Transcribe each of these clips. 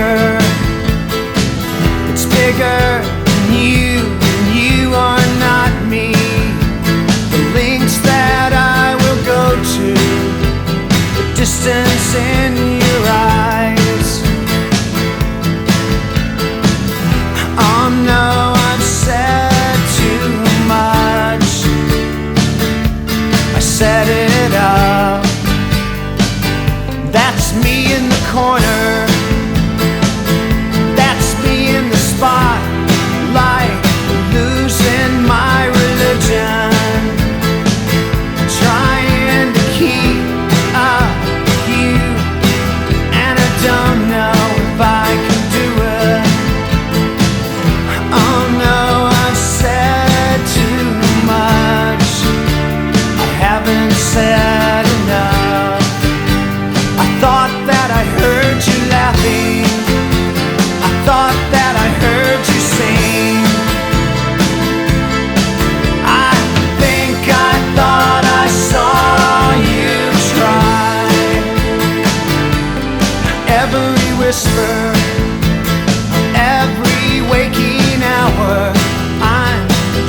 bigger. It's bigger than you, and you are not me. The links that I will go to, the distance in your eyes. Oh no, I've said too much. I set it up. That's me in the corner. That I heard you laughing. I thought that I heard you sing. I think I thought I saw you try. Every whisper, every waking hour, I'm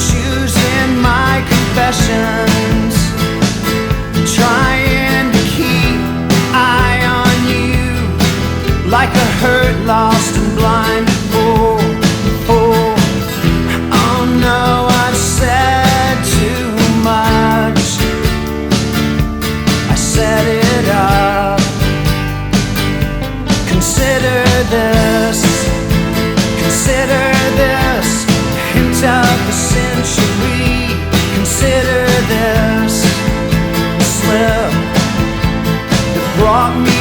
choosing my confessions, like a hurt, lost, and blind fool. fool. Oh no, I've said too much. I set it up. Consider this. Consider this. Hint of century. Consider this. Slip that brought me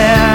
Said